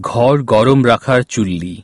ঘর গরম রাখার চুল্লি।